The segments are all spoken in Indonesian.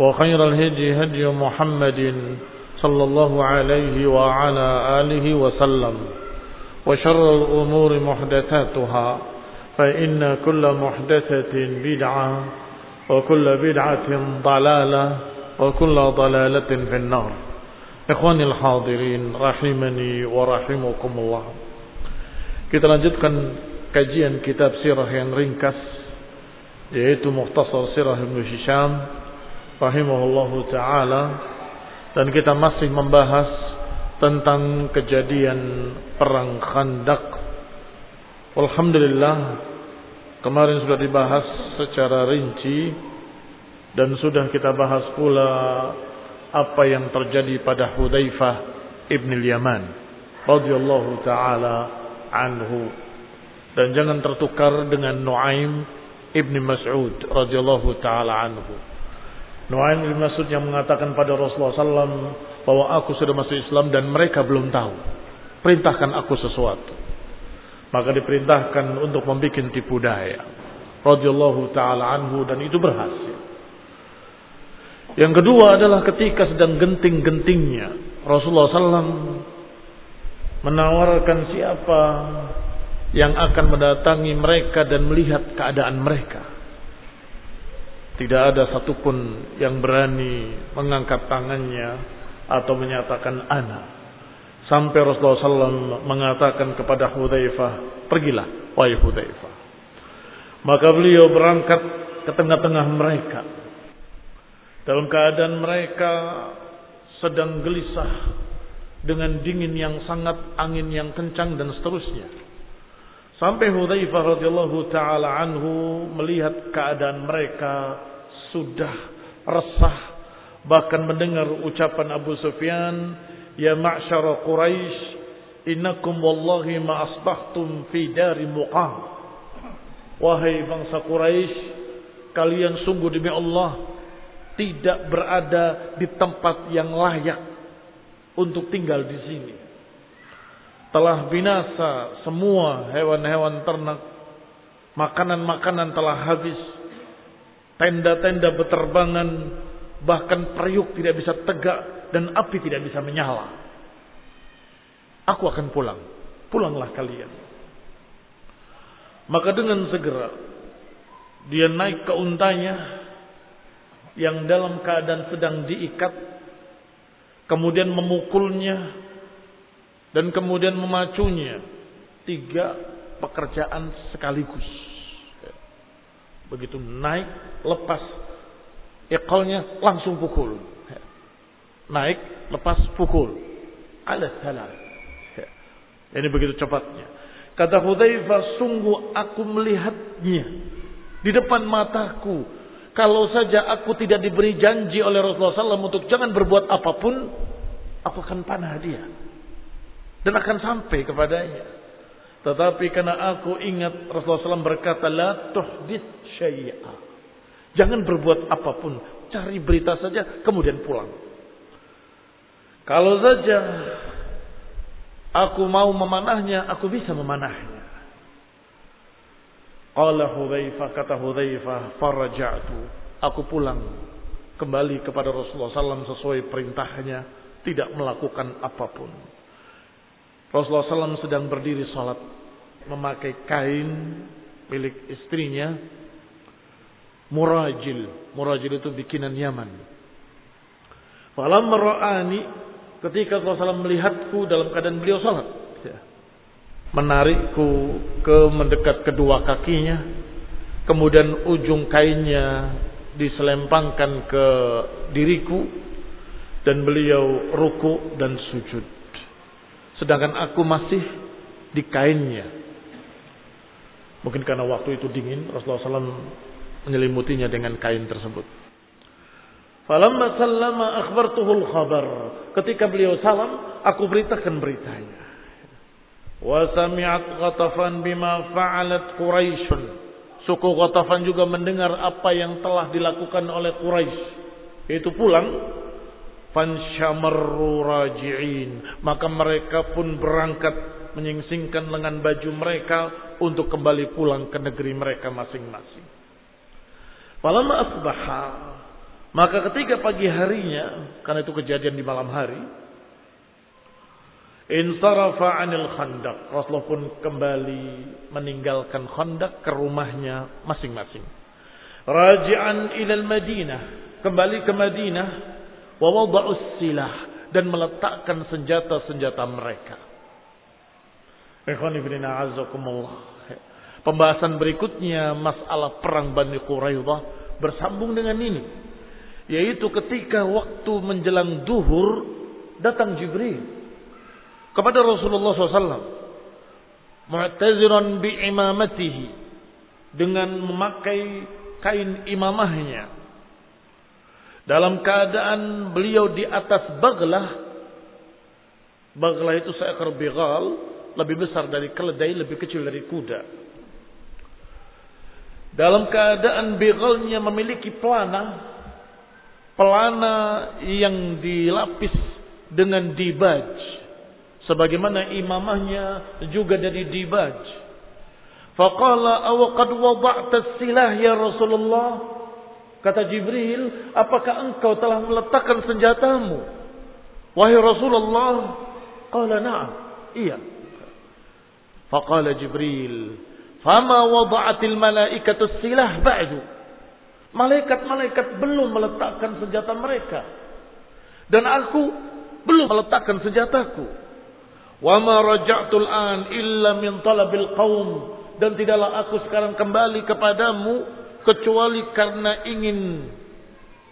وخير الهدي هدي محمد صلى الله عليه وعلى آله وسلم وشر الأمور محدثاتها فإن كل محدثة بدعة وكل بدعة ضلالة وكل ضلالة في النار. إخواني الحاضرين رحمني ورحمكم الله. Kita lanjutkan kajian kitab sirah yang ringkas yaitu Mukhtasar Sirah Ibn Hisham. Rahimahullahu taala dan kita masih membahas tentang kejadian perang Khandaq. Alhamdulillah kemarin sudah dibahas secara rinci dan sudah kita bahas pula apa yang terjadi pada Hudzaifah ibn Yaman radhiyallahu taala anhu dan jangan tertukar dengan Nuaim ibn Mas'ud radhiyallahu taala anhu. Nuaim ibn Mas'ud yang mengatakan pada Rasulullah SAW bahwa aku sudah masuk Islam dan mereka belum tahu. Perintahkan aku sesuatu. Maka diperintahkan untuk membuat tipu daya. Radhiyallahu taala anhu dan itu berhasil. Yang kedua adalah ketika sedang genting-gentingnya Rasulullah SAW menawarkan siapa yang akan mendatangi mereka dan melihat keadaan mereka. Tidak ada satupun yang berani mengangkat tangannya atau menyatakan ana. Sampai Rasulullah SAW mengatakan kepada Hudzaifah, pergilah, wahai Hudzaifah. Maka beliau berangkat ke tengah-tengah mereka. Dalam keadaan mereka sedang gelisah dengan dingin yang sangat, angin yang kencang dan seterusnya. Sampai Hudzaifah radhiyallahu taala anhu melihat keadaan mereka sudah resah bahkan mendengar ucapan Abu Sufyan ya ma'syara Quraisy innakum wallahi ma asbahtum fi dari muqam. Wahai bangsa Quraisy kalian sungguh demi Allah tidak berada di tempat yang layak untuk tinggal di sini telah binasa semua hewan-hewan ternak. Makanan-makanan telah habis. Tenda-tenda berterbangan. Bahkan periuk tidak bisa tegak. Dan api tidak bisa menyala. Aku akan pulang. Pulanglah kalian. Maka dengan segera. Dia naik ke untanya. Yang dalam keadaan sedang diikat. Kemudian memukulnya dan kemudian memacunya tiga pekerjaan sekaligus. Begitu naik, lepas Iqalnya langsung pukul. Naik, lepas pukul. Ala salam. Ini begitu cepatnya. Kata Hudzaifah, sungguh aku melihatnya di depan mataku. Kalau saja aku tidak diberi janji oleh Rasulullah SAW untuk jangan berbuat apa pun, aku akan panah dia. Dan akan sampai kepadanya. Tetapi karena aku ingat Rasulullah SAW berkata, La tuhdith syai'a. Jangan berbuat apa pun. Cari berita saja, kemudian pulang. Kalau saja aku mau memanahnya, aku bisa memanahnya. Qala Hudzaifah kata Hudzaifah faraja'tu. Aku pulang kembali kepada Rasulullah SAW sesuai perintahnya, tidak melakukan apa pun. Rasulullah SAW sedang berdiri salat memakai kain milik istrinya murajil. Murajil itu bikinan Yaman. Falam ra'ani ketika Rasulullah SAW melihatku dalam keadaan beliau salat. Ya. Menarikku ke mendekat kedua kakinya. Kemudian ujung kainnya diselempangkan ke diriku. Dan beliau ruku dan sujud. Sedangkan aku masih di kainnya. Mungkin karena waktu itu dingin, Rasulullah SAW menyelimutinya dengan kain tersebut. Falamma sallama akhbartuhul khabar. Ketika beliau salam, aku beritakan beritanya. Wa sami'at Ghatafan bima fa'alat Quraisy. Suku Ghatafan juga mendengar apa yang telah dilakukan oleh Quraisy. Itu pulang fansyamarru raji'in. Maka mereka pun berangkat menyingsingkan lengan baju mereka untuk kembali pulang ke negeri mereka masing-masing. Falamma asbaha maka ketika pagi harinya karena itu kejadian di malam hari insarafa anil khandaq. Rasulullah pun kembali meninggalkan khandaq ke rumahnya masing-masing. Raji'an ilal Madinah kembali ke Madinah wawada'us silah dan meletakkan senjata-senjata mereka. Pembahasan berikutnya masalah perang Bani Quraidah bersambung dengan ini. Yaitu ketika waktu menjelang duhur datang Jibril kepada Rasulullah SAW. Mu'taziran bi'imamatihi dengan memakai kain imamahnya dalam keadaan beliau di atas baglah. Baglah itu seekor bigal. Lebih besar dari keledai, lebih kecil dari kuda. Dalam keadaan bigalnya memiliki pelana. Pelana yang dilapis dengan dibaj. Sebagaimana imamahnya juga dari dibaj. Faqala awaqad wada'ta silah ya Rasulullah. Kata Jibril, apakah engkau telah meletakkan senjatamu? Wahai Rasulullah, qala na'am. Iya. Faqala Jibril, fama wada'atil malaikatu silah ba'du. Malaikat-malaikat belum meletakkan senjata mereka. Dan aku belum meletakkan senjataku. Wa ma raja'tul an illa min talabil qaum dan tidaklah aku sekarang kembali kepadamu kecuali karena ingin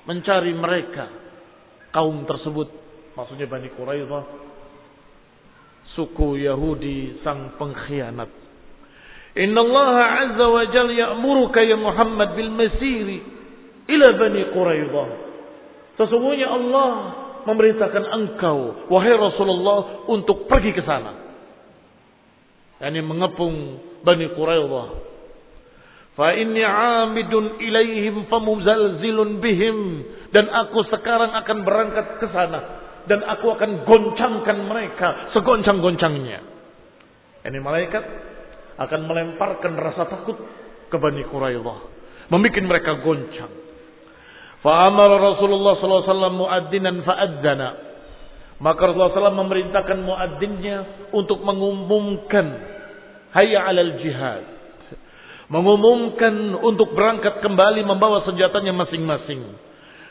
mencari mereka kaum tersebut. Maksudnya Bani Quraidah suku Yahudi sang pengkhianat. Inna Allah Azza wa Jalla ya'muruka ya Muhammad bil masiri ila Bani Quraidah sesungguhnya Allah memerintahkan engkau wahai Rasulullah untuk pergi ke sana. Yakni mengepung Bani Quraidah Fa inni amidun ilaihim famuzalzilun bihim. Dan aku sekarang akan berangkat ke sana. Dan aku akan goncangkan mereka segoncang-goncangnya. Ini malaikat akan melemparkan rasa takut ke Bani Quraidah. Membikin mereka goncang. Fa'amara Rasulullah SAW muaddinan fa'adzana. Maka Rasulullah SAW memerintahkan muaddinnya untuk mengumumkan hayya alal jihad mengumumkan untuk berangkat kembali membawa senjatanya masing-masing.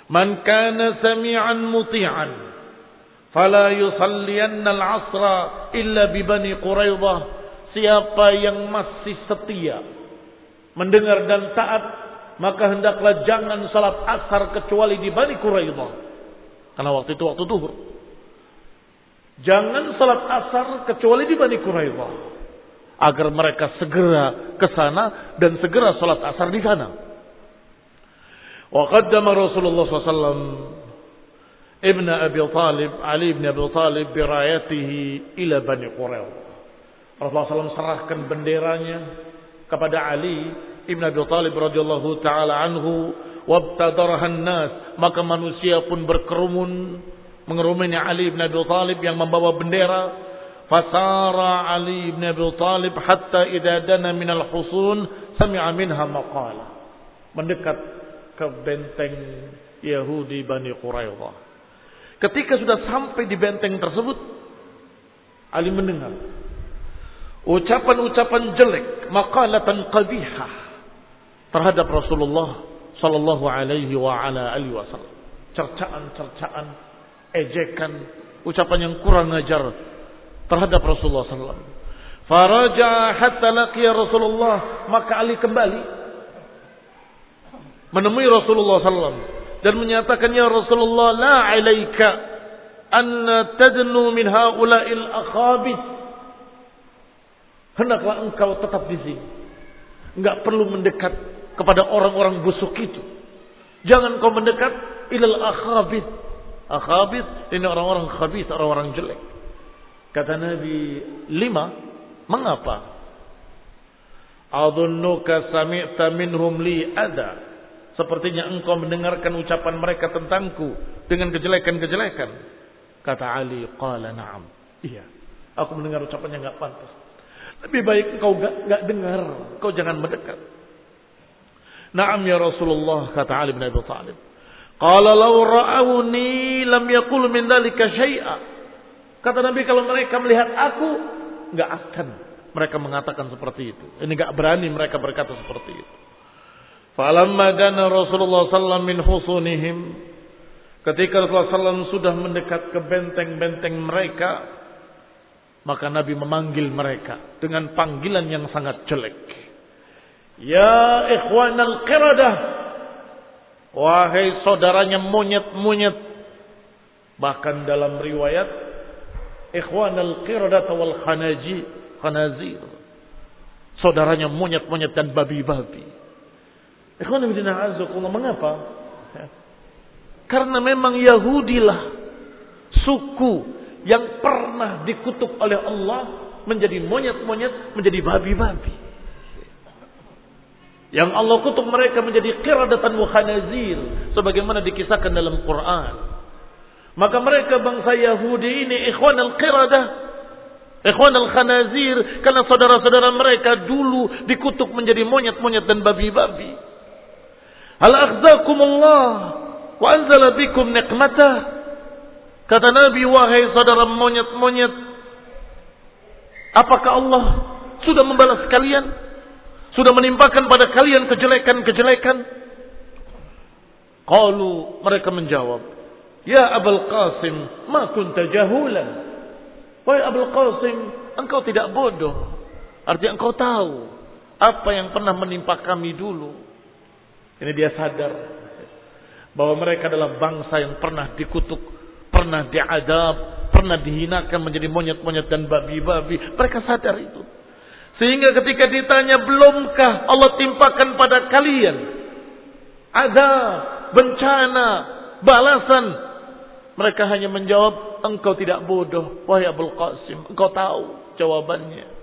Man kana sami'an muti'an fala yusalliyanna al-'asra illa bi bani Quraidah. Siapa yang masih setia mendengar dan taat maka hendaklah jangan salat asar kecuali di Bani Quraidah. Karena waktu itu waktu duhur. Jangan salat asar kecuali di Bani Quraidah. Agar mereka segera ke sana dan segera salat asar di sana. Wa qaddama Rasulullah SAW Ibn Abi Talib, Ali ibn Abi Talib birayatihi ila Bani Quraidah. Rasulullah SAW serahkan benderanya kepada Ali Ibn Abi Talib radhiyallahu taala anhu wabtadarahan nas maka manusia pun berkerumun mengerumuni Ali Ibn Abi Talib yang membawa bendera fasara Ali Ibn Abi Talib hatta idza dana min al-husun sami'a minha maqala mendekat ke benteng Yahudi Bani Quraidah ketika sudah sampai di benteng tersebut Ali mendengar ucapan-ucapan jelek maqalatan qabihah terhadap Rasulullah sallallahu alaihi wa ala alihi wasallam. Cercaan-cercaan, ejekan, ucapan yang kurang ajar terhadap Rasulullah sallallahu Faraja hatta laqiya Rasulullah, maka Ali kembali menemui Rasulullah sallallahu dan menyatakan ya Rasulullah la alaika an tadnu min haula'il akhabith hendaklah engkau tetap di sini enggak perlu mendekat kepada orang-orang busuk itu. Jangan kau mendekat ilal akhabit. Akhabit ini orang-orang khabith, orang-orang jelek. Kata Nabi lima, mengapa? Adunnuka sami'ta minhum li ada. Sepertinya engkau mendengarkan ucapan mereka tentangku dengan kejelekan-kejelekan. Kata Ali, qala na'am. Iya, aku mendengar ucapannya nggak pantas. Lebih baik engkau nggak dengar, kau jangan mendekat. Naam ya Rasulullah kata Ali bin Abi Thalib. Qala law ra'awni lam yaqul min dalika syai'a. Kata Nabi kalau mereka melihat aku enggak akan mereka mengatakan seperti itu. Ini enggak berani mereka berkata seperti itu. Falamma dana Rasulullah sallallahu min husunihim ketika Rasulullah sallallahu sudah mendekat ke benteng-benteng mereka maka Nabi memanggil mereka dengan panggilan yang sangat jelek. Ya ikhwan al-qiradah. Wahai saudaranya monyet-monyet. Bahkan dalam riwayat. Ikhwan al-qiradah wal khanaji. Khanazir. Saudaranya monyet-monyet dan babi-babi. Ikhwan ibn a'azakullah. Mengapa? Karena memang Yahudilah. Suku yang pernah dikutuk oleh Allah. Menjadi monyet-monyet. Menjadi babi-babi. Yang Allah kutuk mereka menjadi qiradatan wa khanazir. Sebagaimana dikisahkan dalam Quran. Maka mereka bangsa Yahudi ini ikhwan al-qiradah. Ikhwan al-khanazir. Karena saudara-saudara mereka dulu dikutuk menjadi monyet-monyet dan babi-babi. Hal akhzakumullah wa anzala bikum nikmatah. Kata Nabi, wahai saudara monyet-monyet. Apakah Allah sudah membalas kalian? Sudah menimpakan pada kalian kejelekan-kejelekan? Qalu mereka menjawab, Ya Abul Qasim, ma kunta jahulan. Wahai Abul Qasim, engkau tidak bodoh. Artinya engkau tahu apa yang pernah menimpa kami dulu. Ini dia sadar bahwa mereka adalah bangsa yang pernah dikutuk, pernah diadab, pernah dihinakan menjadi monyet-monyet dan babi-babi. Mereka sadar itu. Sehingga ketika ditanya, belumkah Allah timpakan pada kalian ada bencana, balasan. Mereka hanya menjawab, engkau tidak bodoh. Wahai Abul Qasim, engkau tahu jawabannya.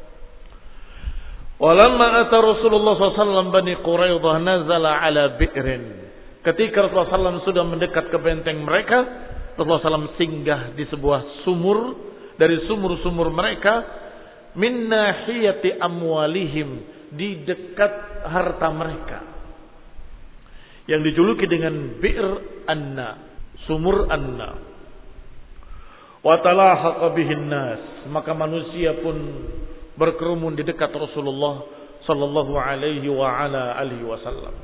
Walamma ata Rasulullah SAW Bani Quraidah nazala ala bi'rin. Ketika Rasulullah SAW sudah mendekat ke benteng mereka, Rasulullah SAW singgah di sebuah sumur. Dari sumur-sumur mereka, min nahiyati amwalihim di dekat harta mereka yang dijuluki dengan bi'r anna sumur anna. Wa bihin nas. Maka manusia pun berkerumun di dekat Rasulullah sallallahu alaihi wa ala alihi wasallam.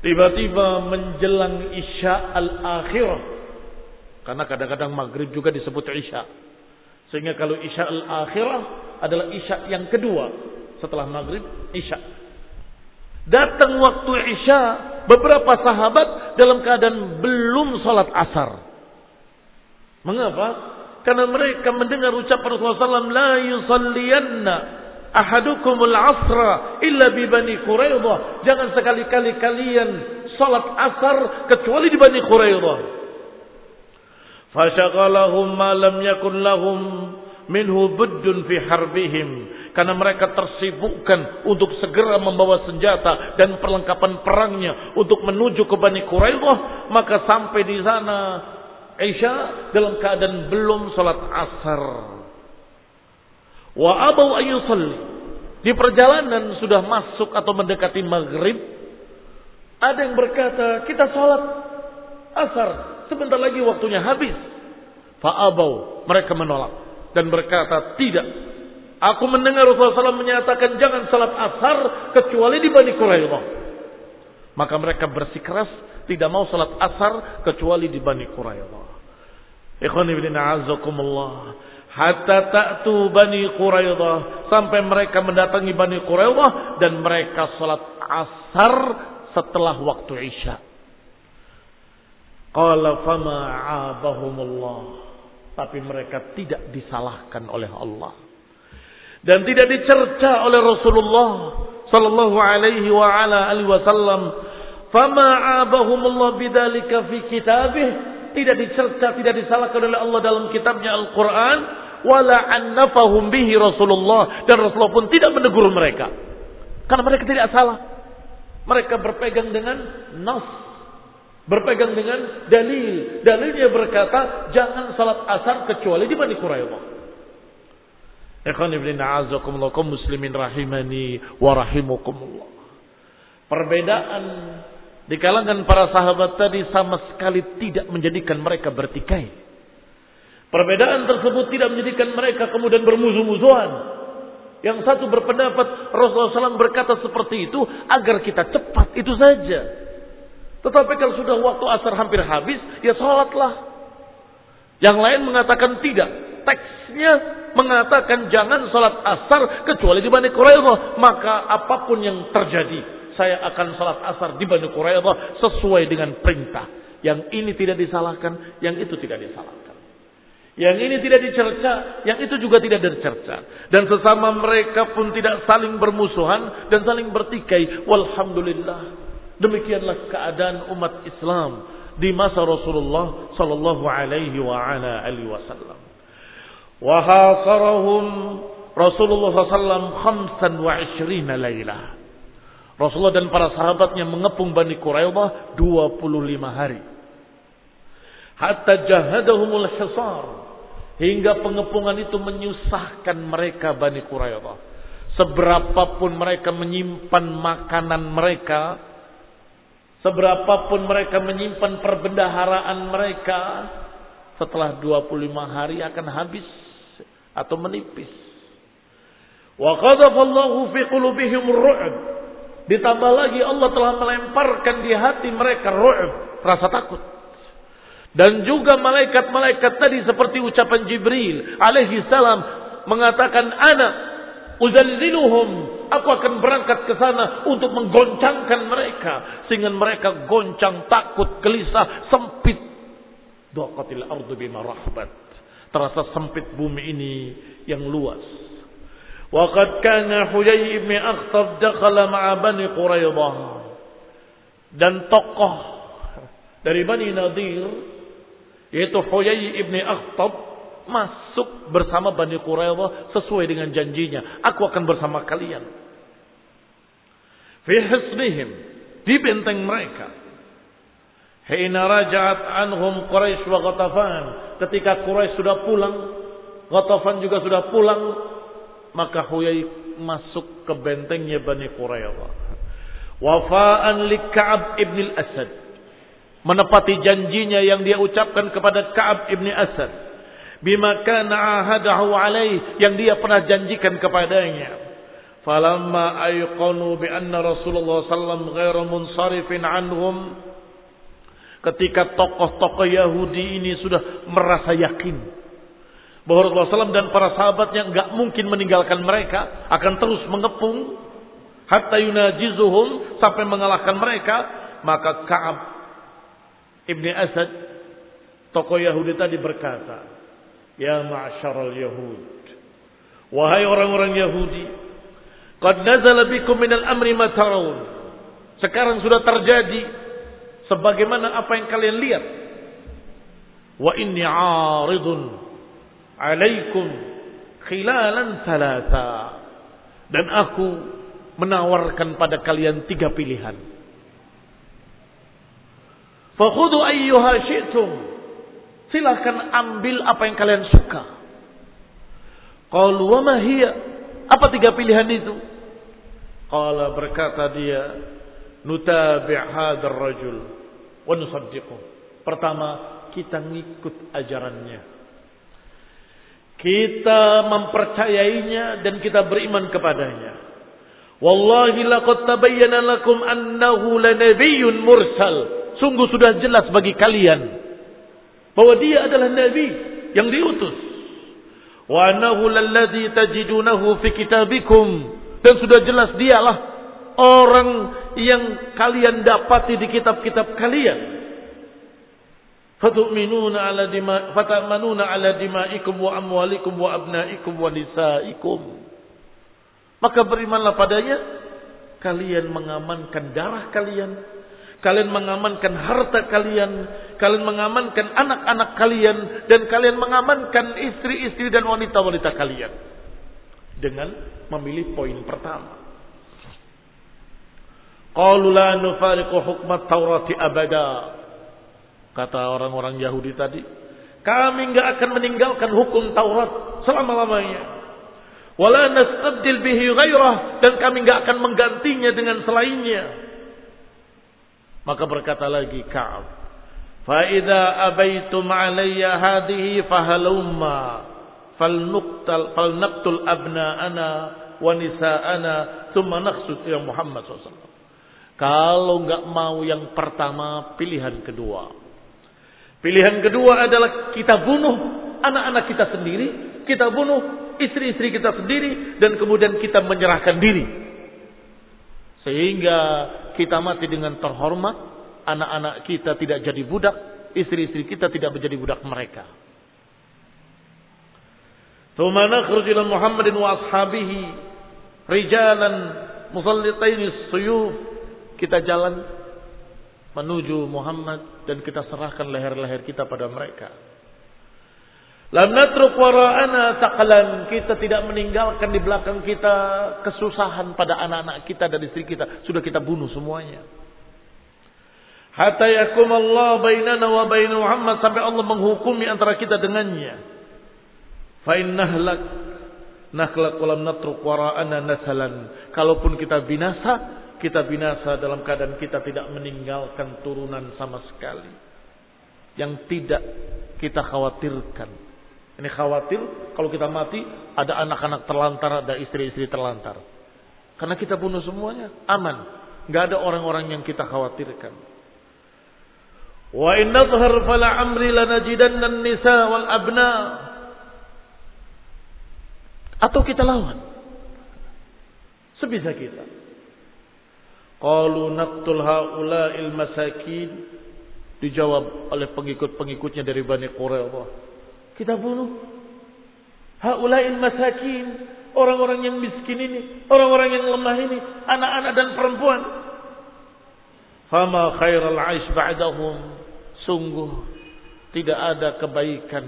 Tiba-tiba menjelang isya al-akhirah karena kadang-kadang maghrib juga disebut isya. Sehingga kalau isya al-akhirah adalah isya yang kedua setelah maghrib isya. Datang waktu Isya, beberapa sahabat dalam keadaan belum sholat asar. Mengapa? Karena mereka mendengar ucapan Rasulullah SAW, La yusalliyanna ahadukumul asra illa bi bani Quraidah. Jangan sekali-kali kalian salat asar kecuali di Bani Quraidah. Fashaghalahum ma lam yakun lahum minhu buddun fi harbihim karena mereka tersibukkan untuk segera membawa senjata dan perlengkapan perangnya untuk menuju ke Bani Quraidah maka sampai di sana Aisyah dalam keadaan belum salat asar. Wa abau ayyusalli di perjalanan sudah masuk atau mendekati maghrib ada yang berkata kita salat asar sebentar lagi waktunya habis. Fa'abau mereka menolak dan berkata, tidak. Aku mendengar Rasulullah SAW menyatakan jangan salat asar kecuali di Bani Quraidah. Maka mereka bersikeras tidak mau salat asar kecuali di Bani Quraidah. Ikhwani bin a'azakumullah. Hatta ta'tu Bani Quraidah. Sampai mereka mendatangi Bani Quraidah. Dan mereka salat asar setelah waktu Isya. Qala fama abahumullah. Tapi mereka tidak disalahkan oleh Allah. Dan tidak dicerca oleh Rasulullah sallallahu alaihi wa ala alihi wasallam. Fama abahumullah bidzalika fi kitabih. Tidak dicerca, tidak disalahkan oleh Allah dalam kitabnya Al-Quran. Wala annafahum bihi Rasulullah. Dan Rasulullah pun tidak menegur mereka. Karena mereka tidak salah. Mereka berpegang dengan nas Berpegang dengan dalil. Dalilnya berkata, jangan salat asar kecuali di Bani Quraidah. Ikhwan ibn a'azakumullah kaum muslimin rahimani wa rahimukumullah. Perbedaan di kalangan para sahabat tadi sama sekali tidak menjadikan mereka bertikai. Perbedaan tersebut tidak menjadikan mereka kemudian bermusuh-musuhan. Yang satu berpendapat Rasulullah SAW berkata seperti itu agar kita cepat itu saja. Tetapi kalau sudah waktu asar hampir habis, ya sholatlah. Yang lain mengatakan tidak. Teksnya mengatakan jangan sholat asar kecuali di Bani Quraidah. Maka apa pun yang terjadi, saya akan sholat asar di Bani Quraidah sesuai dengan perintah. Yang ini tidak disalahkan, yang itu tidak disalahkan. Yang ini tidak dicerca, yang itu juga tidak dicerca. Dan sesama mereka pun tidak saling bermusuhan dan saling bertikai. Walhamdulillah. Demikianlah keadaan umat Islam di masa Rasulullah sallallahu alaihi wa ala alihi wasallam. Wa hasarahum Rasulullah sallam khamsan wa ishrina laylah. Rasulullah dan para sahabatnya mengepung Bani Quraidah 25 hari. Hatta jahadahumul hisar. Hingga pengepungan itu menyusahkan mereka Bani Quraidah. Seberapapun mereka menyimpan makanan mereka, Seberapapun mereka menyimpan perbendaharaan mereka, setelah 25 hari akan habis atau menipis. Wa qadafallahu fi qulubihim ru'b. Ditambah lagi Allah telah melemparkan di hati mereka ru'b, rasa takut. Dan juga malaikat-malaikat tadi seperti ucapan Jibril alaihi salam mengatakan anak uzalziluhum Aku akan berangkat ke sana untuk menggoncangkan mereka. Sehingga mereka goncang, takut, gelisah, sempit. Doqatil ardu bima rahbat. Terasa sempit bumi ini yang luas. Waqad kana Huyai ibn Akhtab dakhala ma'a Bani Quraidah. Dan tokoh dari Bani Nadir yaitu Huyai ibn Akhtab masuk bersama Bani Quraidah sesuai dengan janjinya. Aku akan bersama kalian. Fi hisnihim. Di benteng mereka. Hina raja'at anhum Quraisy wa Ghatafan. Ketika Quraisy sudah pulang, Ghatafan juga sudah pulang, maka Huyai masuk ke bentengnya Bani Quraidah. Wafa'an li Ka'ab ibn al-Asad. Menepati janjinya yang dia ucapkan kepada Ka'ab ibn Asad bima kana ahadahu alaih yang dia pernah janjikan kepadanya. Falamma ayqanu bi anna Rasulullah sallallahu ghairu munsarifin anhum ketika tokoh-tokoh Yahudi ini sudah merasa yakin bahwa Rasulullah SAW dan para sahabatnya nggak mungkin meninggalkan mereka akan terus mengepung hatta yunajizuhum sampai mengalahkan mereka, maka Ka'ab Ibni Asad tokoh Yahudi tadi berkata, "Ya ma'syaral Yahud, wahai orang-orang Yahudi, qad nazala bikum minal amri ma tarawun." Sekarang sudah terjadi sebagaimana apa yang kalian lihat. Wa inni 'aridun 'alaikum khilalan thalatha. Dan aku menawarkan pada kalian tiga pilihan. Fakhudu ayyuha syi'tum. Silahkan ambil apa yang kalian suka. Qalu wa ma hiya? Apa tiga pilihan itu? Qala berkata dia, nutabi' hadzal rajul wa. Pertama, kita ngikut ajarannya. Kita mempercayainya dan kita beriman kepadanya. Wallahi laqad tabayyana lakum annahu lanabiyyun mursal. Sungguh sudah jelas bagi kalian bahwa dia adalah nabi yang diutus. Wa annahu lalladzi tajidunahu fi kitabikum dan sudah jelas dialah orang yang kalian dapati di kitab-kitab kalian. Fatu'minuna ala dima fatamanuna ala dimaikum wa amwalikum wa abnaikum wa nisaikum. Maka berimanlah padanya. Kalian mengamankan darah kalian. Kalian mengamankan harta kalian. Kalian mengamankan anak-anak kalian. Dan kalian mengamankan istri-istri dan wanita-wanita kalian. Dengan memilih poin pertama. Qalu la nufariqu hukmat Taurati abada. Kata orang-orang Yahudi tadi. Kami enggak akan meninggalkan hukum Taurat selama-lamanya. Wala nastabdil bihi ghairah dan kami enggak akan menggantinya dengan selainnya. Maka berkata lagi Ka'ab, "Fa idza abaitum alayya hadhihi fahalumma falnuqtal falnaqtul abna'ana wa nisa'ana thumma naqsud ya Muhammad SAW. Kalau enggak mau yang pertama, pilihan kedua. Pilihan kedua adalah kita bunuh anak-anak kita sendiri, kita bunuh istri-istri kita sendiri dan kemudian kita menyerahkan diri. Sehingga kita mati dengan terhormat, anak-anak kita tidak jadi budak, istri-istri kita tidak menjadi budak mereka. Nakhruj ila Muhammadin wa ashabihi rijalan musallitaini suyuf. Kita jalan menuju Muhammad dan kita serahkan leher-leher kita pada mereka. Lam natruk wara'ana taqlan. Kita tidak meninggalkan di belakang kita kesusahan pada anak-anak kita dan istri kita. Sudah kita bunuh semuanya. Hatta yakum Allah bainana wa bain Muhammad. Sampai Allah menghukumi antara kita dengannya. Fa'in nahlak. Nakhlak walam natruk wara'ana nasalan. Kalaupun kita binasa. Kita binasa dalam keadaan kita tidak meninggalkan turunan sama sekali. Yang tidak kita khawatirkan ini khawatir kalau kita mati ada anak-anak terlantar, ada istri-istri terlantar. Karena kita bunuh semuanya, aman. Nggak ada orang-orang yang kita khawatirkan. Wa in nadhhar fala amri lanajidanna nisa wal abna. Atau kita lawan. Sebisa kita. Qalu naqtul haula'il masakin. Dijawab oleh pengikut-pengikutnya dari Bani Quraidah. Kita bunuh. Haulain masakin. Orang-orang yang miskin ini. Orang-orang yang lemah ini. Anak-anak dan perempuan. Fama khairal aish ba'dahum. Sungguh. Tidak ada kebaikan.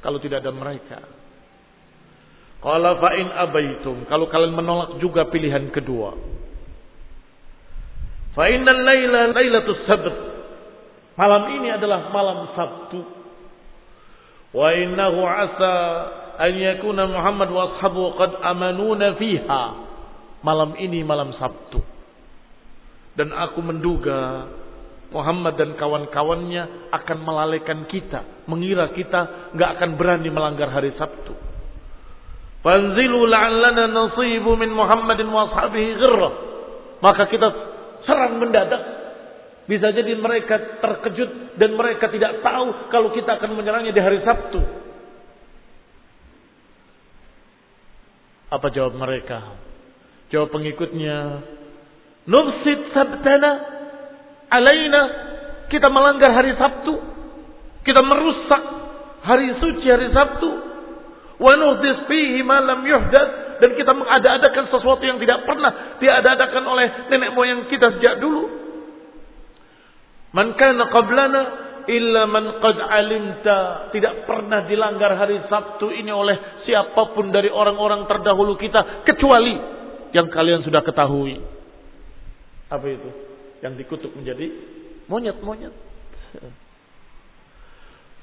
Kalau tidak ada mereka. Qala fa'in abaitum. Kalau kalian menolak juga pilihan kedua. Fa'innal layla laylatus sabt. Malam ini adalah malam Sabtu. Wa innahu asa an yakuna Muhammad wa ashabu qad amanuna fiha. Malam ini malam Sabtu. Dan aku menduga Muhammad dan kawan-kawannya akan melalaikan kita, mengira kita nggak akan berani melanggar hari Sabtu. Fanzilu la'allana nasibu min Muhammadin wa ashabihi ghirrah. Maka kita serang mendadak bisa jadi mereka terkejut dan mereka tidak tahu kalau kita akan menyerangnya di hari Sabtu. Apa jawab mereka? Jawab pengikutnya, Nufsid sabtana alaina. Kita melanggar hari Sabtu. Kita merusak hari suci hari Sabtu. Wa nuhdis fihi ma lam. Dan kita mengada-adakan sesuatu yang tidak pernah diada-adakan oleh nenek moyang kita sejak dulu. Man kana qablana illa man qad alimta tidak pernah dilanggar hari Sabtu ini oleh siapa pun dari orang-orang terdahulu kita kecuali yang kalian sudah ketahui. Apa itu? Yang dikutuk menjadi monyet-monyet.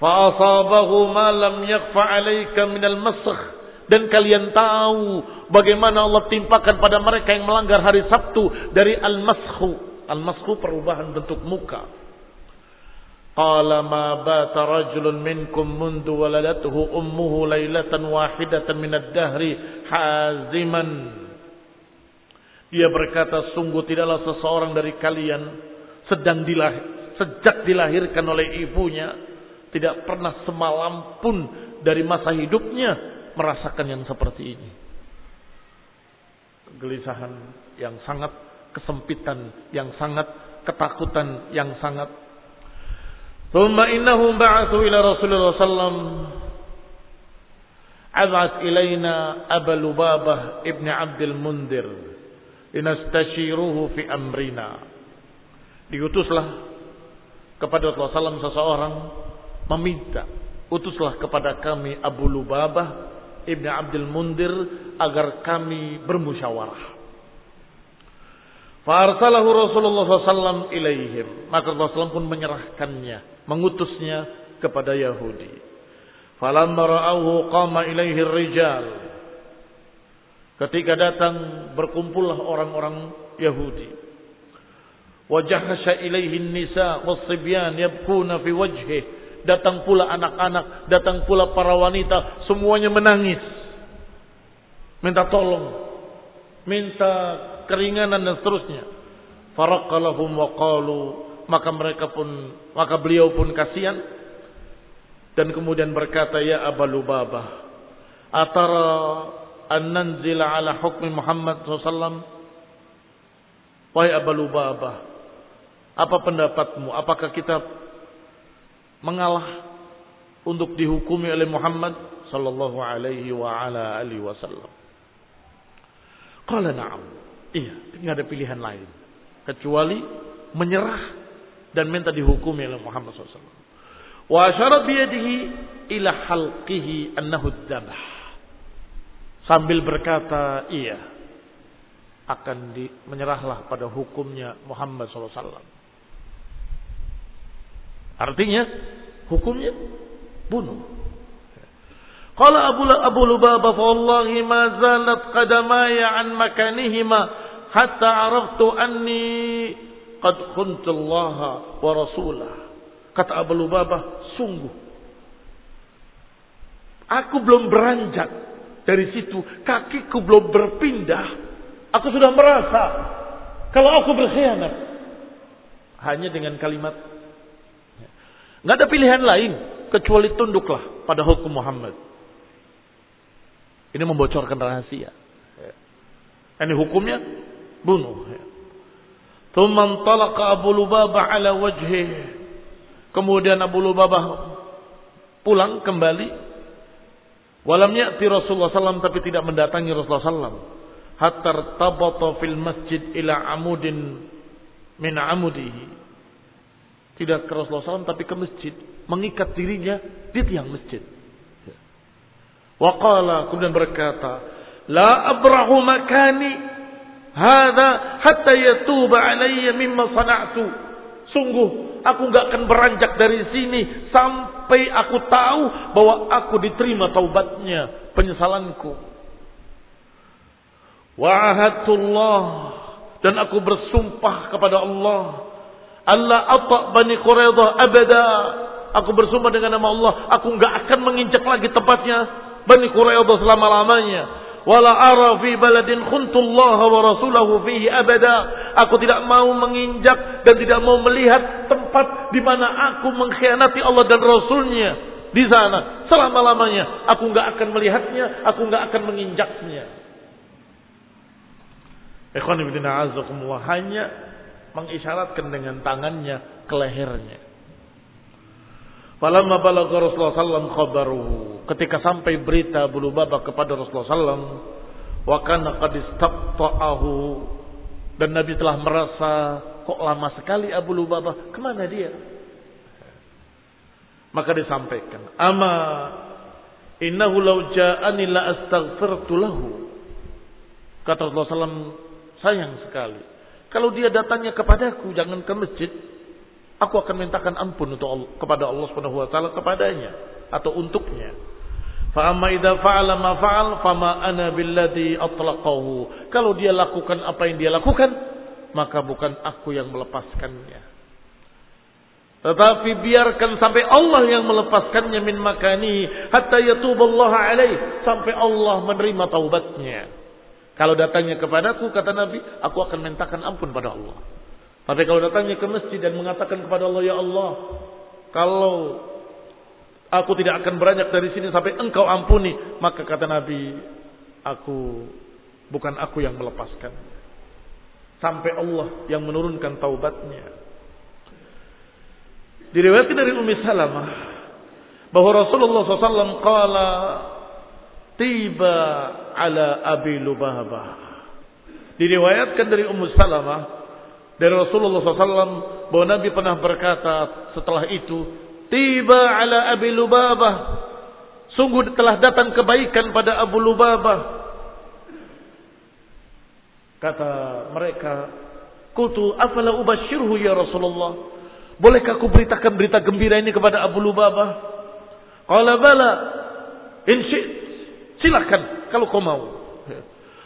Fa'asabahu ma lam yakhfa 'alaika minal masakh dan kalian tahu bagaimana Allah timpakan pada mereka yang melanggar hari Sabtu dari al-maskhu. Al-maskhu perubahan bentuk muka. Qala ma bata rajulun minkum mundu waladatuhu ummuhu laylatan wahidatan min ad-dahri haziman. Dia berkata sungguh tidaklah seseorang dari kalian sedang dilahir, sejak dilahirkan oleh ibunya tidak pernah semalam pun dari masa hidupnya merasakan yang seperti ini. Kegelisahan yang sangat, kesempitan yang sangat, ketakutan yang sangat. Thumma innahum ba'athu ila Rasulullah sallam Azat ilaina Aba Lubabah ibn Abdul Mundir linastashiruhu fi amrina. Diutuslah kepada Rasulullah SAW seseorang meminta utuslah kepada kami Abu Lubabah Ibn Abdul Mundir agar kami bermusyawarah. Farsalahu Rasulullah SAW ilaihim. Maka Rasulullah pun menyerahkannya, mengutusnya kepada Yahudi. Falamma ra'auhu qama ilaihi rijal. Ketika datang berkumpullah orang-orang Yahudi. Wajahasya ilaihi nisa wasibyan yabkuna fi wajhih datang pula anak-anak, datang pula para wanita, semuanya menangis. Minta tolong, minta keringanan dan seterusnya. Farakalahum wa qalu, maka mereka pun maka beliau pun kasihan dan kemudian berkata ya Aba atara an nanzila ala hukmi Muhammad SAW Wahai Aba Lubabah, apa pendapatmu? Apakah kita mengalah untuk dihukumi oleh Muhammad sallallahu alaihi wa ala alihi wasallam. Qala na'am. Iya, tidak ada pilihan lain kecuali menyerah dan minta dihukumi oleh Muhammad SAW. Wa asyarat biyadihi ila halqihi annahu dzabah. Sambil berkata, iya, akan di, menyerahlah pada hukumnya Muhammad SAW. Artinya hukumnya bunuh. Qala Abu Abu Lubabah wallahi ma zalat qadamaya an makanihima hatta araftu anni qad khuntu Allah wa rasulah. Kata Abu Lubabah, sungguh aku belum beranjak dari situ, kakiku belum berpindah. Aku sudah merasa kalau aku berkhianat hanya dengan kalimat Nggak ada pilihan lain kecuali tunduklah pada hukum Muhammad. Ini membocorkan rahasia. Ini hukumnya bunuh. Thumman talaqa Abu Lubabah ala wajhih. Kemudian Abu Lubabah pulang kembali. Walam ya'ti Rasulullah SAW tapi tidak mendatangi Rasulullah SAW. Hatta tabata fil masjid ila amudin min amudihi tidak ke Rasulullah SAW tapi ke masjid. Mengikat dirinya di tiang masjid. Waqala kemudian berkata, La abrahu makani hada hatta yatuba alayya mimma sana'tu. Sungguh aku nggak akan beranjak dari sini sampai aku tahu bahwa aku diterima taubatnya, penyesalanku. Wa'ahadullah dan aku bersumpah kepada Allah Allah atak Bani Quraidah abada. Aku bersumpah dengan nama Allah, aku enggak akan menginjak lagi tempatnya Bani Quraidah selama-lamanya. Wala ara fi baladin khuntullaha wa rasulahu fihi abada. Aku tidak mau menginjak dan tidak mau melihat tempat di mana aku mengkhianati Allah dan Rasulnya di sana selama-lamanya. Aku enggak akan melihatnya, aku enggak akan menginjaknya. Ikhwan ibn hanya mengisyaratkan dengan tangannya ke lehernya. Falamma balagha Rasulullah sallam khabaruhu. Ketika sampai berita Abu Lubabah kepada Rasulullah sallam, wa kana qad istaqta'ahu dan Nabi telah merasa kok lama sekali Abu Lubabah, ke mana dia? Maka disampaikan, "Ama innahu law ja'ani la astaghfirtu lahu." Kata Rasulullah SAW, sayang sekali. Kalau dia datangnya kepadaku, jangan ke masjid, Aku akan mintakan ampun untuk Allah, kepada Allah Subhanahu wa taala kepadanya atau untuknya. Fa amma idza fa'ala ma fa'al fama ana billadhi atlaqahu. Kalau dia lakukan apa yang dia lakukan, maka bukan aku yang melepaskannya. Tetapi biarkan sampai Allah yang melepaskannya min makani hatta yatuballahu alaih sampai Allah menerima taubatnya. Kalau datangnya kepadaku kata Nabi, aku akan mintakan ampun pada Allah. Tapi kalau datangnya ke masjid dan mengatakan kepada Allah, Ya Allah, kalau aku tidak akan beranjak dari sini sampai engkau ampuni, maka kata Nabi, aku bukan aku yang melepaskan. Sampai Allah yang menurunkan taubatnya. Diriwayatkan dari Ummi Salamah bahwa Rasulullah SAW kala tiba ala Abi Lubabah. Diriwayatkan dari Ummu Salamah dari Rasulullah SAW bahwa Nabi pernah berkata setelah itu, tiba ala Abi Lubabah, sungguh telah datang kebaikan pada Abu Lubabah. Kata mereka, Kutu afala ubashirhu ya Rasulullah. Bolehkah aku beritakan berita gembira ini kepada Abu Lubabah? Qala bala. In Silahkan kalau kau mau.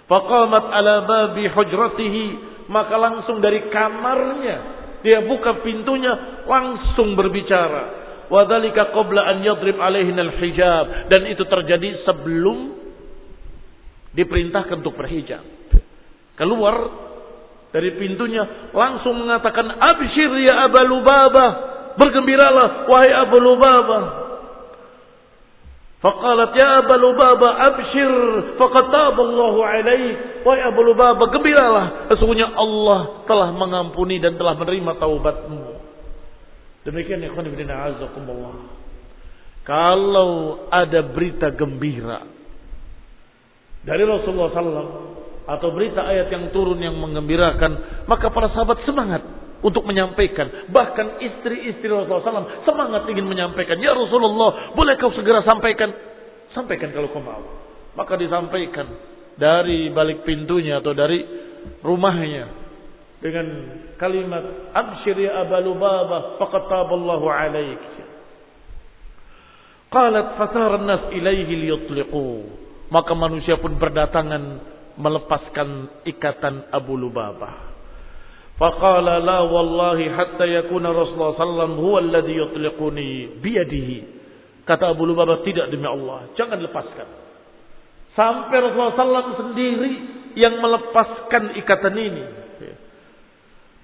Faqamat ala babi hujratihi maka langsung dari kamarnya dia buka pintunya langsung berbicara. Wadhalika qabla an yadrib alaihin al-hijab dan itu terjadi sebelum diperintahkan untuk berhijab. Keluar dari pintunya langsung mengatakan abshir ya Aba Lubabah, bergembiralah wahai Abu Lubabah. Faqalat ya Abu Lubaba abshir faqad taballahu alaik. Wahai Abu Lubaba gembiralah sesungguhnya Allah telah mengampuni dan telah menerima taubatmu. Demikian ikhwan fillah azakumullah. Kalau ada berita gembira dari Rasulullah SAW atau berita ayat yang turun yang mengembirakan, maka para sahabat semangat untuk menyampaikan. Bahkan istri-istri Rasulullah SAW semangat ingin menyampaikan. Ya Rasulullah, boleh kau segera sampaikan? Sampaikan kalau kau mau. Maka disampaikan dari balik pintunya atau dari rumahnya dengan kalimat abshir ya Aba Lubabah faqad taballahu alaik. Qalat fasara nas ilaihi liyutliqu. Maka manusia pun berdatangan melepaskan ikatan Abu Lubabah. Faqala la wallahi hatta yakuna Rasulullah sallam huwa alladhi yutliquni biyadihi. Kata Abu Lubabah tidak demi Allah, jangan lepaskan. Sampai Rasulullah sallam sendiri yang melepaskan ikatan ini.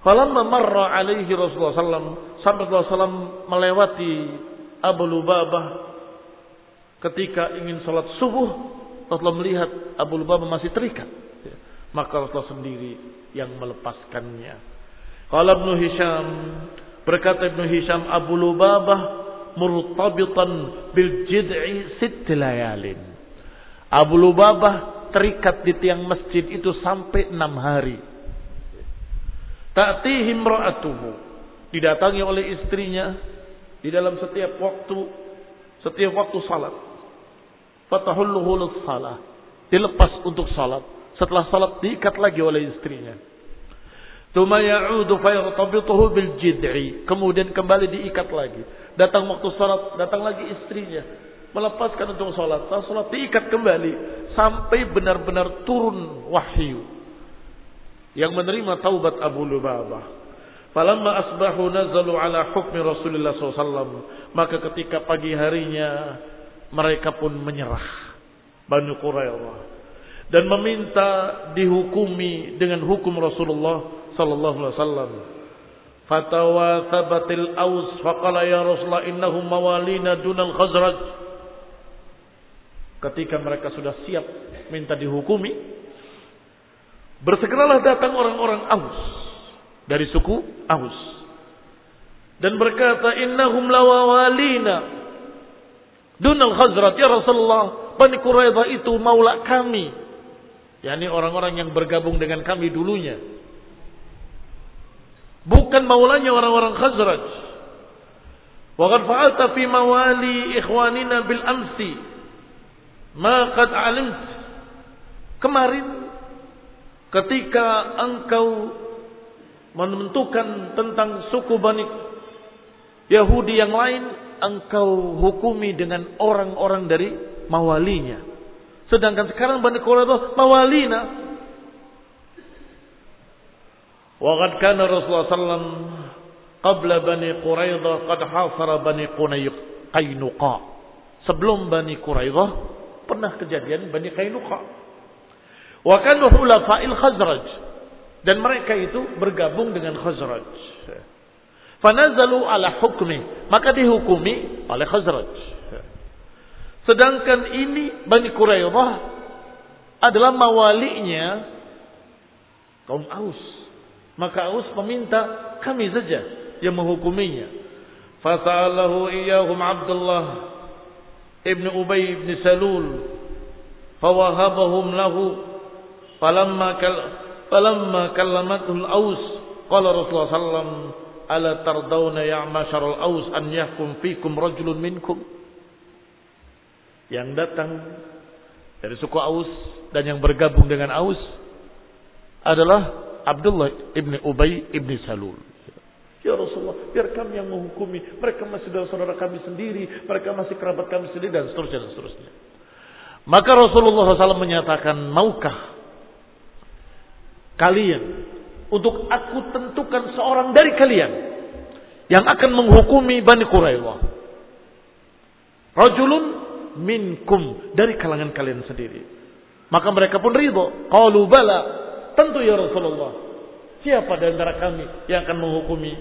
Falamma marra alaihi Rasulullah sallam sampai Rasulullah sallam melewati Abu Lubabah ketika ingin salat subuh Rasulullah melihat Abu Lubabah masih terikat. Maka Rasulullah sendiri yang melepaskannya. Kalau Ibnu Hisham berkata Ibnu Hisham Abu Lubabah murtabitan bil jid'i sitt layalin. Abu Lubabah terikat di tiang masjid itu sampai enam hari. Ta'tihi imra'atuhu. Didatangi oleh istrinya di dalam setiap waktu setiap waktu salat. Fatahulluhu salah. Dilepas untuk salat. Setelah salat diikat lagi oleh istrinya. Tuma ya'udu fayartabituhu bil jid'i. Kemudian kembali diikat lagi. Datang waktu salat, datang lagi istrinya. Melepaskan untuk salat. Setelah salat diikat kembali. Sampai benar-benar turun wahyu. Yang menerima taubat Abu Lubabah. Falamma asbahu nazalu ala hukmi Rasulullah SAW. Maka ketika pagi harinya mereka pun menyerah. Banu Qurairah dan meminta dihukumi dengan hukum Rasulullah sallallahu alaihi wasallam. Fatawa thabatil aus faqala ya Rasulullah innahum mawalina dunal khazraj. Ketika mereka sudah siap minta dihukumi, Bersegeralah datang orang-orang Aus dari suku Aus dan berkata innahum lawawalina dunal khazrat ya Rasulullah Bani Quraidah itu maula kami yakni orang-orang yang bergabung dengan kami dulunya. Bukan maulanya orang-orang Khazraj. Wa fa'alta fi mawali ikhwanina bil amsi. Ma qad alimt kemarin ketika engkau menentukan tentang suku Bani Yahudi yang lain, engkau hukumi dengan orang-orang dari mawalinya. Sedangkan sekarang Bani Quraidah mawalina. Waqad kana Rasulullah sallam qabla Bani Quraidah qad hasara Bani Qainuqa. Sebelum Bani Quraidah pernah kejadian Bani Qainuqa. Wa kanu hulafa'il Khazraj. Dan mereka itu bergabung dengan Khazraj. Fanazalu ala hukmi. Maka dihukumi oleh Khazraj. Sedangkan ini Bani Quraidah adalah mawalinya kaum Aus. Maka Aus meminta kami saja yang menghukuminya. Fasa'alahu iyahum Abdullah ibn Ubay ibn Salul. Fawahabahum lahu falamma kal falamma kallamatul aus qala Rasulullah sallam ala tardawna ya masyaral aus an yahkum fikum rajulun minkum yang datang dari suku Aus dan yang bergabung dengan Aus adalah Abdullah ibni Ubay ibni Salul. Ya Rasulullah, biar kami yang menghukumi. Mereka masih saudara kami sendiri, mereka masih kerabat kami sendiri dan seterusnya dan seterusnya. Maka Rasulullah SAW menyatakan, maukah kalian untuk aku tentukan seorang dari kalian yang akan menghukumi Bani Quraidah. Rajulun minkum dari kalangan kalian sendiri. Maka mereka pun ridho. Qalu bala. Tentu ya Rasulullah. Siapa di antara kami yang akan menghukumi?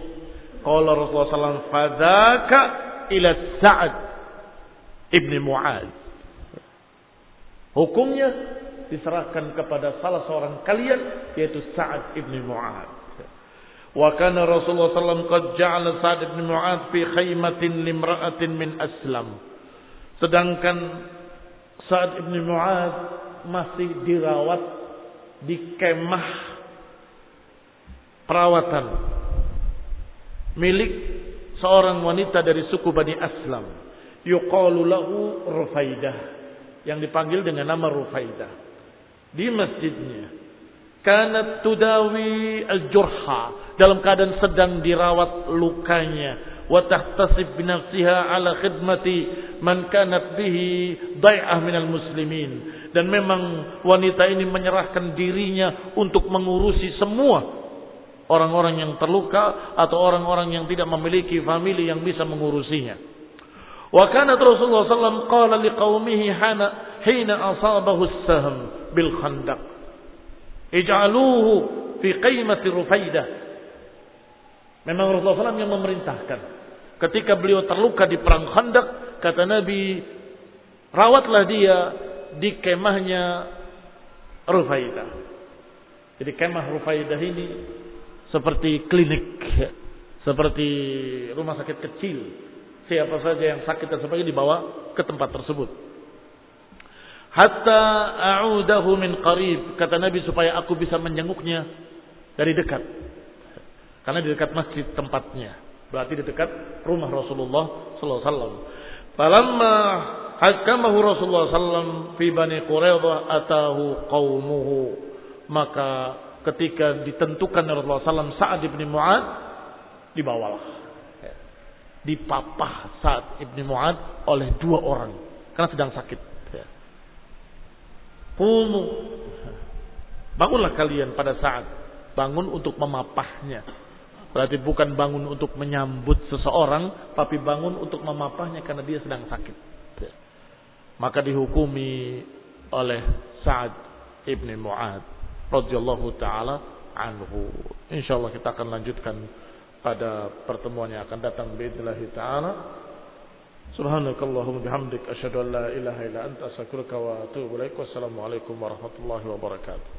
Qala Rasulullah SAW. Fadaka ila Sa'ad ibni Mu'ad. Hukumnya diserahkan kepada salah seorang kalian yaitu Sa'ad ibn Mu'ad. Wa kana Rasulullah sallallahu qad ja'ala Sa'ad ibn Mu'ad fi khaymatin limra'atin min Aslam. Sedangkan Sa'ad ibn Mu'ad masih dirawat di kemah perawatan milik seorang wanita dari suku Bani Aslam. Yuqalu lahu Rufaidah yang dipanggil dengan nama Rufaidah di masjidnya. Karena tudawi al-jurha dalam keadaan sedang dirawat lukanya wa tahtasib binafsiha ala khidmati man kanat bihi dai'ah minal muslimin dan memang wanita ini menyerahkan dirinya untuk mengurusi semua orang-orang yang terluka atau orang-orang yang tidak memiliki famili yang bisa mengurusinya. Wa kana Rasulullah wasallam qala liqaumihi hina hina asabahu as-sahm bil khandaq. Ij'aluhu fi qaimati Rufaidah. Memang Rasulullah SAW yang memerintahkan. Ketika beliau terluka di perang Khandaq, kata Nabi, rawatlah dia di kemahnya Rufaidah. Jadi kemah Rufaidah ini seperti klinik, seperti rumah sakit kecil. Siapa saja yang sakit dan sebagainya dibawa ke tempat tersebut hatta a'udahu min qarib kata Nabi supaya aku bisa menjenguknya dari dekat karena di dekat masjid tempatnya berarti di dekat rumah Rasulullah sallallahu alaihi wasallam falamma hakamahu Rasulullah sallam fi bani Quraidah atahu qaumuhu maka ketika ditentukan Rasulullah sallam Sa'ad ibn Mu'ad dibawalah dipapah Sa'ad ibn Mu'ad oleh dua orang karena sedang sakit Kumu. Bangunlah kalian pada saat bangun untuk memapahnya. Berarti bukan bangun untuk menyambut seseorang, tapi bangun untuk memapahnya karena dia sedang sakit. Maka dihukumi oleh Sa'ad ibn Mu'ad radhiyallahu taala anhu. Insyaallah kita akan lanjutkan pada pertemuan yang akan datang باذن taala. سبحانك اللهم وبحمدك أشهد أن لا إله إلا أنت أستغفرك وأتوب إليك والسلام عليكم ورحمة الله وبركاته